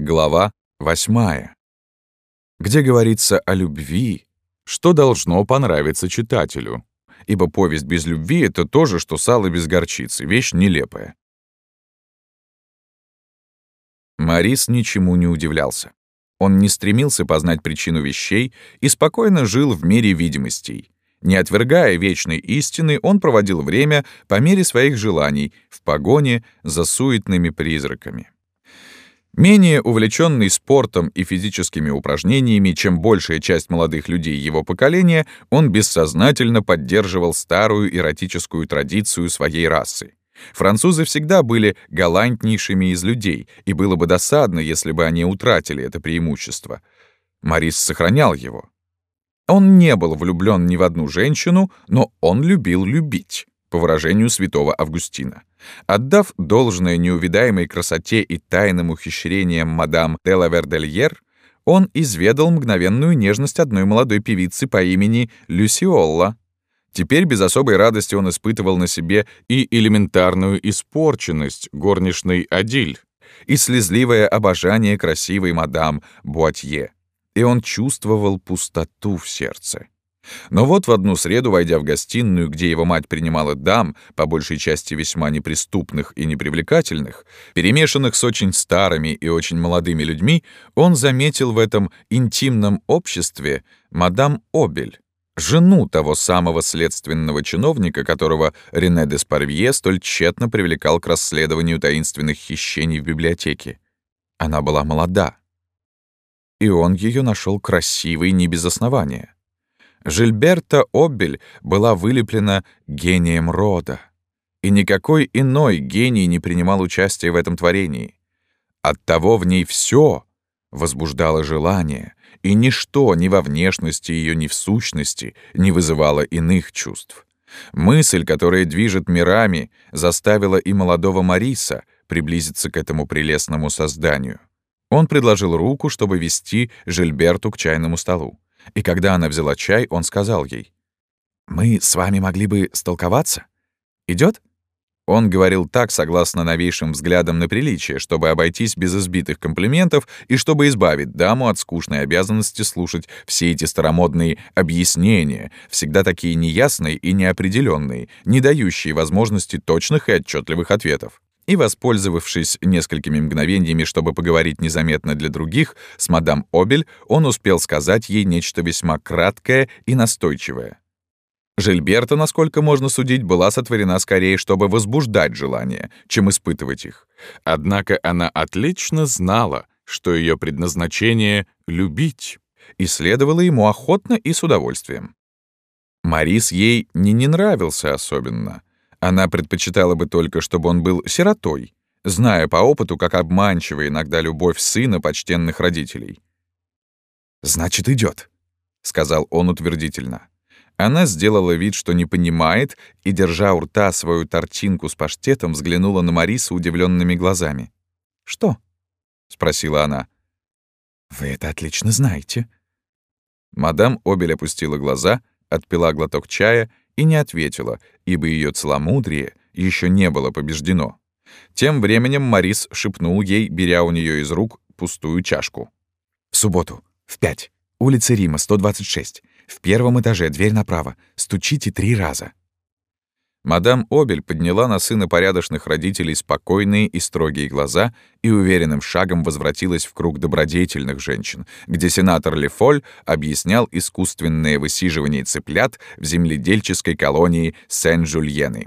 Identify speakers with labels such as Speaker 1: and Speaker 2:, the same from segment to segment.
Speaker 1: Глава 8. Где говорится о любви, что должно понравиться читателю. Ибо повесть без любви — это то же, что сало без горчицы, вещь нелепая. Марис ничему не удивлялся. Он не стремился познать причину вещей и спокойно жил в мире видимостей. Не отвергая вечной истины, он проводил время по мере своих желаний в погоне за суетными призраками. Менее увлеченный спортом и физическими упражнениями, чем большая часть молодых людей его поколения, он бессознательно поддерживал старую эротическую традицию своей расы. Французы всегда были галантнейшими из людей, и было бы досадно, если бы они утратили это преимущество. Марис сохранял его. Он не был влюблен ни в одну женщину, но он любил любить, по выражению святого Августина. Отдав должное неувидаемой красоте и тайным ухищрениям мадам де Лавердельер, он изведал мгновенную нежность одной молодой певицы по имени Люсиолла. Теперь без особой радости он испытывал на себе и элементарную испорченность горничной Адиль, и слезливое обожание красивой мадам Буатье, и он чувствовал пустоту в сердце. Но вот в одну среду, войдя в гостиную, где его мать принимала дам, по большей части весьма неприступных и непривлекательных, перемешанных с очень старыми и очень молодыми людьми, он заметил в этом интимном обществе мадам Обель, жену того самого следственного чиновника, которого Рене де Спарвье столь тщетно привлекал к расследованию таинственных хищений в библиотеке. Она была молода. И он ее нашел красивой не без основания. Жильберта Обель была вылеплена гением рода. И никакой иной гений не принимал участия в этом творении. Оттого в ней все возбуждало желание, и ничто ни во внешности ее, ни в сущности не вызывало иных чувств. Мысль, которая движет мирами, заставила и молодого Мариса приблизиться к этому прелестному созданию. Он предложил руку, чтобы вести Жильберту к чайному столу. И когда она взяла чай, он сказал ей, «Мы с вами могли бы столковаться? Идет? Он говорил так, согласно новейшим взглядам на приличие, чтобы обойтись без избитых комплиментов и чтобы избавить даму от скучной обязанности слушать все эти старомодные объяснения, всегда такие неясные и неопределенные, не дающие возможности точных и отчетливых ответов. И, воспользовавшись несколькими мгновениями, чтобы поговорить незаметно для других, с мадам Обель он успел сказать ей нечто весьма краткое и настойчивое. Жильберта, насколько можно судить, была сотворена скорее, чтобы возбуждать желания, чем испытывать их. Однако она отлично знала, что ее предназначение — любить, и следовала ему охотно и с удовольствием. Марис ей не не нравился особенно — она предпочитала бы только, чтобы он был сиротой, зная по опыту, как обманчива иногда любовь сына почтенных родителей. «Значит, идет, сказал он утвердительно. Она сделала вид, что не понимает, и, держа у рта свою тортинку с паштетом, взглянула на Мариса удивленными глазами. «Что?» — спросила она. «Вы это отлично знаете». Мадам Обель опустила глаза, отпила глоток чая и не ответила, ибо ее целомудрие еще не было побеждено. Тем временем Марис шепнул ей, беря у нее из рук пустую чашку. «В субботу, в пять, улица Рима, 126, в первом этаже, дверь направо, стучите три раза». Мадам Обель подняла на сына порядочных родителей спокойные и строгие глаза и уверенным шагом возвратилась в круг добродетельных женщин, где сенатор Лефоль объяснял искусственное высиживание цыплят в земледельческой колонии Сен-Жульены.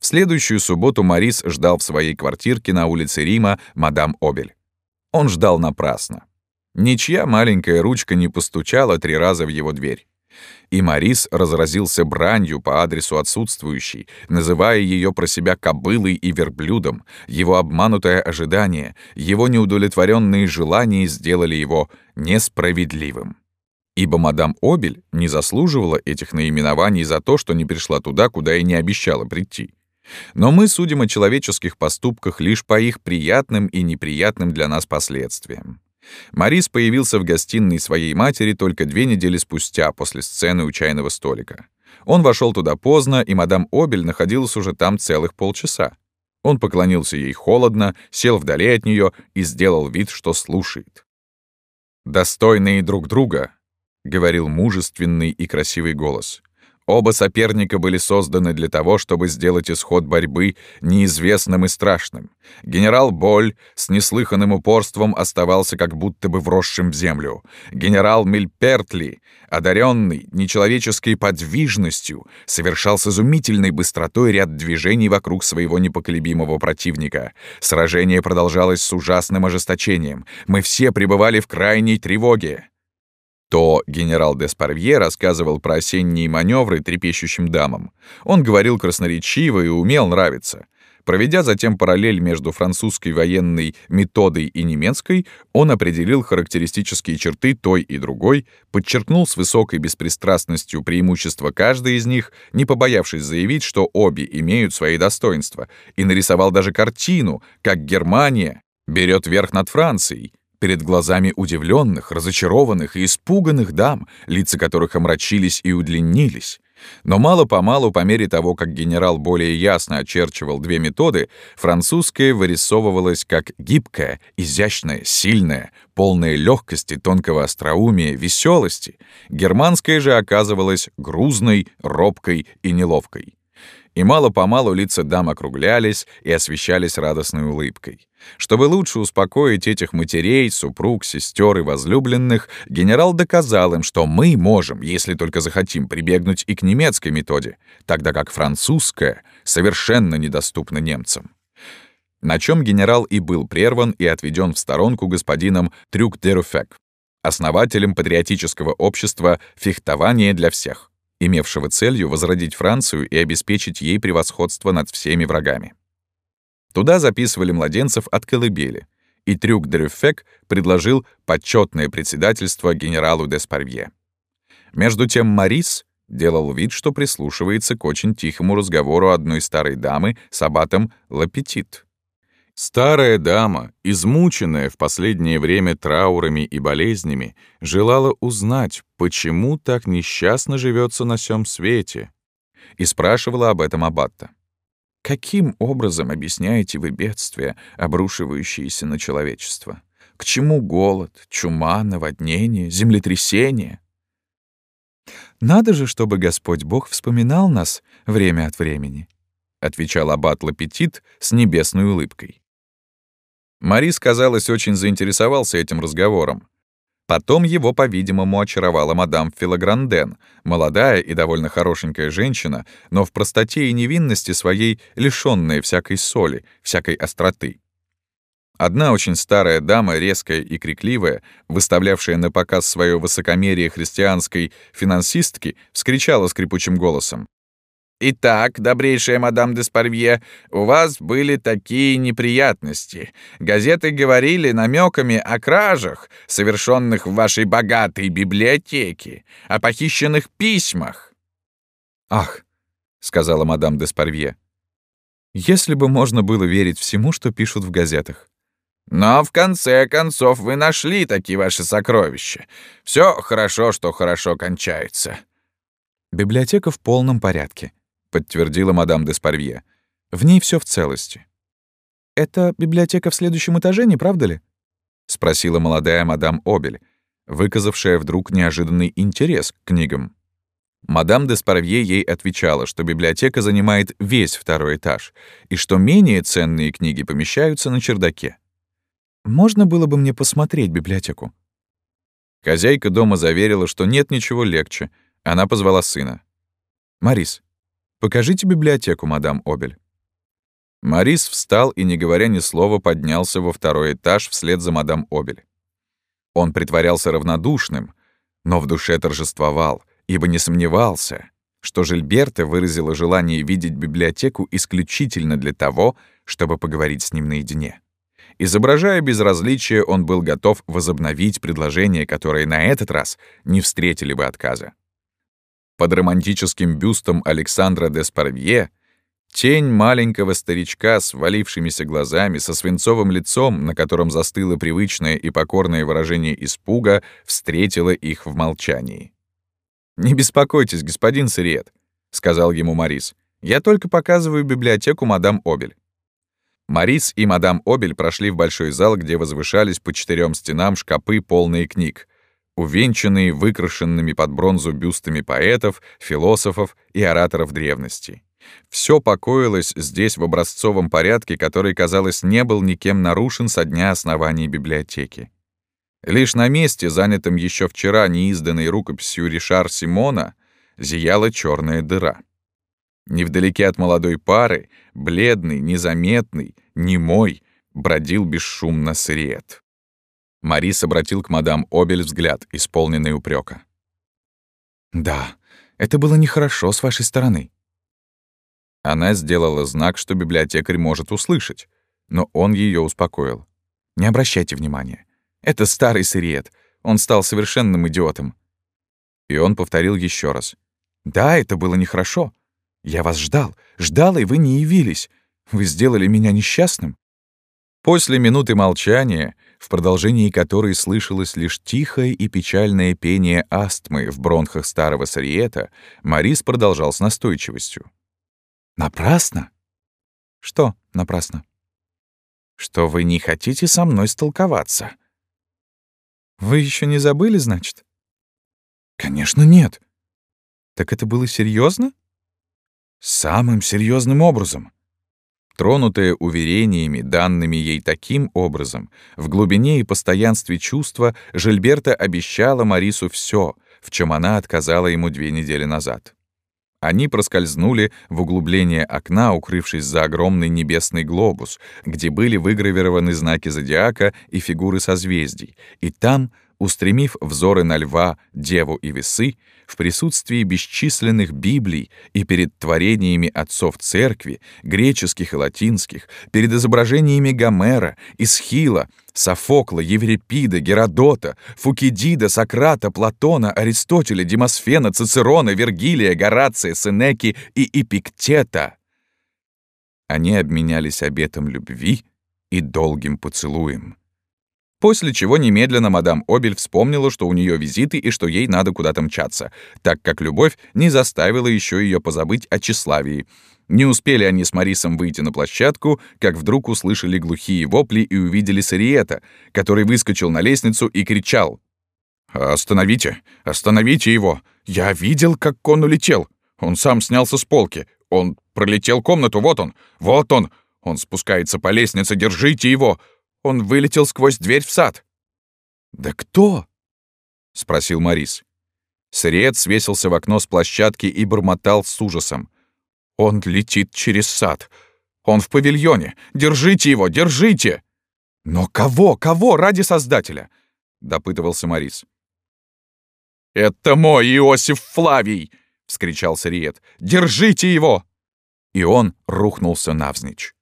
Speaker 1: В следующую субботу Марис ждал в своей квартирке на улице Рима мадам Обель. Он ждал напрасно. Ничья маленькая ручка не постучала три раза в его дверь. И Марис разразился бранью по адресу отсутствующей, называя ее про себя кобылой и верблюдом. Его обманутое ожидание, его неудовлетворенные желания сделали его несправедливым. Ибо мадам Обель не заслуживала этих наименований за то, что не пришла туда, куда и не обещала прийти. Но мы судим о человеческих поступках лишь по их приятным и неприятным для нас последствиям. Марис появился в гостиной своей матери только две недели спустя после сцены у чайного столика. Он вошел туда поздно, и мадам Обель находилась уже там целых полчаса. Он поклонился ей холодно, сел вдали от нее и сделал вид, что слушает. «Достойные друг друга», — говорил мужественный и красивый голос, Оба соперника были созданы для того, чтобы сделать исход борьбы неизвестным и страшным. Генерал Боль с неслыханным упорством оставался как будто бы вросшим в землю. Генерал Мильпертли, одаренный нечеловеческой подвижностью, совершал с изумительной быстротой ряд движений вокруг своего непоколебимого противника. Сражение продолжалось с ужасным ожесточением. Мы все пребывали в крайней тревоге то генерал Деспарвье рассказывал про осенние маневры трепещущим дамам. Он говорил красноречиво и умел нравиться. Проведя затем параллель между французской военной методой и немецкой, он определил характеристические черты той и другой, подчеркнул с высокой беспристрастностью преимущества каждой из них, не побоявшись заявить, что обе имеют свои достоинства, и нарисовал даже картину, как Германия берет верх над Францией, перед глазами удивленных, разочарованных и испуганных дам, лица которых омрачились и удлинились. Но мало-помалу, по мере того, как генерал более ясно очерчивал две методы, французская вырисовывалась как гибкая, изящная, сильная, полная легкости, тонкого остроумия, веселости. Германская же оказывалась грузной, робкой и неловкой и мало-помалу лица дам округлялись и освещались радостной улыбкой. Чтобы лучше успокоить этих матерей, супруг, сестер и возлюбленных, генерал доказал им, что мы можем, если только захотим, прибегнуть и к немецкой методе, тогда как французская совершенно недоступна немцам. На чем генерал и был прерван и отведен в сторонку господином Трюк-Дерюфек, основателем патриотического общества «Фехтование для всех», имевшего целью возродить Францию и обеспечить ей превосходство над всеми врагами. Туда записывали младенцев от колыбели, и Трюк Дрюффек предложил почетное председательство генералу Деспарвье. Между тем Марис делал вид, что прислушивается к очень тихому разговору одной старой дамы с аббатом Лапетит. Старая дама, измученная в последнее время траурами и болезнями, желала узнать, почему так несчастно живется на всем свете, и спрашивала об этом аббата. Каким образом объясняете вы бедствия, обрушивающиеся на человечество? К чему голод, чума, наводнение, землетрясение? «Надо же, чтобы Господь Бог вспоминал нас время от времени», — отвечал аббат Лапетит с небесной улыбкой. Марис, казалось, очень заинтересовался этим разговором. Потом его, по-видимому, очаровала мадам Филагранден, молодая и довольно хорошенькая женщина, но в простоте и невинности своей лишённая всякой соли, всякой остроты. Одна очень старая дама, резкая и крикливая, выставлявшая на показ свое высокомерие христианской финансистки, вскричала скрипучим голосом. «Итак, добрейшая мадам де Спарвье, у вас были такие неприятности. Газеты говорили намеками о кражах, совершенных в вашей богатой библиотеке, о похищенных письмах». «Ах», — сказала мадам де Спарвье, «если бы можно было верить всему, что пишут в газетах». «Но в конце концов вы нашли такие ваши сокровища. Все хорошо, что хорошо кончается». «Библиотека в полном порядке», подтвердила мадам де Спарвье. В ней все в целости. «Это библиотека в следующем этаже, не правда ли?» — спросила молодая мадам Обель, выказавшая вдруг неожиданный интерес к книгам. Мадам де Спарвье ей отвечала, что библиотека занимает весь второй этаж и что менее ценные книги помещаются на чердаке. «Можно было бы мне посмотреть библиотеку?» Хозяйка дома заверила, что нет ничего легче. Она позвала сына. «Марис, Покажите библиотеку, мадам Обель». Марис встал и, не говоря ни слова, поднялся во второй этаж вслед за мадам Обель. Он притворялся равнодушным, но в душе торжествовал, ибо не сомневался, что Жильберта выразила желание видеть библиотеку исключительно для того, чтобы поговорить с ним наедине. Изображая безразличие, он был готов возобновить предложения, которые на этот раз не встретили бы отказа. Под романтическим бюстом Александра де Спарвье тень маленького старичка с валившимися глазами, со свинцовым лицом, на котором застыло привычное и покорное выражение испуга, встретила их в молчании. «Не беспокойтесь, господин Сириет», — сказал ему Морис. «Я только показываю библиотеку мадам Обель». Марис и мадам Обель прошли в большой зал, где возвышались по четырем стенам шкапы, полные книг, увенчанные выкрашенными под бронзу бюстами поэтов, философов и ораторов древности. Все покоилось здесь в образцовом порядке, который, казалось, не был никем нарушен со дня основания библиотеки. Лишь на месте, занятом еще вчера неизданной рукописью Ришар Симона, зияла черная дыра. Невдалеке от молодой пары, бледный, незаметный, немой, бродил бесшумно сред. Марис обратил к мадам Обель взгляд, исполненный упрека. «Да, это было нехорошо с вашей стороны». Она сделала знак, что библиотекарь может услышать, но он ее успокоил. «Не обращайте внимания. Это старый сырет. Он стал совершенным идиотом». И он повторил еще раз. «Да, это было нехорошо. Я вас ждал, ждал, и вы не явились. Вы сделали меня несчастным». После минуты молчания, в продолжении которой слышалось лишь тихое и печальное пение астмы в бронхах старого Сариета, Марис продолжал с настойчивостью. «Напрасно?» «Что напрасно?» «Что вы не хотите со мной столковаться?» «Вы еще не забыли, значит?» «Конечно, нет». «Так это было серьезно? «Самым серьезным образом». Тронутая уверениями, данными ей таким образом, в глубине и постоянстве чувства, Жильберта обещала Марису все, в чем она отказала ему две недели назад. Они проскользнули в углубление окна, укрывшись за огромный небесный глобус, где были выгравированы знаки зодиака и фигуры созвездий, и там — устремив взоры на льва, деву и весы, в присутствии бесчисленных Библий и перед творениями отцов церкви, греческих и латинских, перед изображениями Гомера, Исхила, Софокла, Еврипида, Геродота, Фукидида, Сократа, Платона, Аристотеля, Демосфена, Цицерона, Вергилия, Горация, Сенеки и Эпиктета. Они обменялись обетом любви и долгим поцелуем. После чего немедленно мадам Обель вспомнила, что у нее визиты и что ей надо куда-то мчаться, так как любовь не заставила еще ее позабыть о тщеславии. Не успели они с Марисом выйти на площадку, как вдруг услышали глухие вопли и увидели Сариета, который выскочил на лестницу и кричал. «Остановите! Остановите его! Я видел, как он улетел! Он сам снялся с полки! Он пролетел комнату! Вот он! Вот он! Он спускается по лестнице! Держите его! Он вылетел сквозь дверь в сад». «Да кто?» — спросил Морис. Сред свесился в окно с площадки и бормотал с ужасом. «Он летит через сад. Он в павильоне. Держите его, держите!» «Но кого, кого ради Создателя?» — допытывался Морис. «Это мой Иосиф Флавий!» — вскричал Сариет. «Держите его!» И он рухнулся навзничь.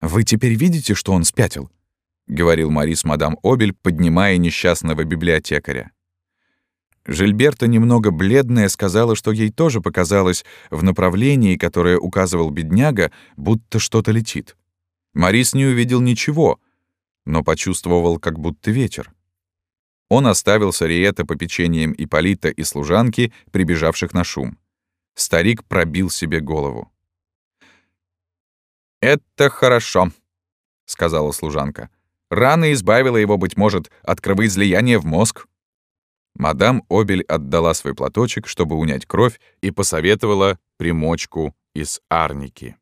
Speaker 1: «Вы теперь видите, что он спятил?» — говорил Марис мадам Обель, поднимая несчастного библиотекаря. Жильберта, немного бледная, сказала, что ей тоже показалось в направлении, которое указывал бедняга, будто что-то летит. Марис не увидел ничего, но почувствовал как будто ветер. Он оставил Сариета попечением Ипполита и служанки, прибежавших на шум. Старик пробил себе голову. «Это хорошо», — сказала служанка. Рана избавила его, быть может, от кровоизлияния в мозг. Мадам Обель отдала свой платочек, чтобы унять кровь, и посоветовала примочку из арники.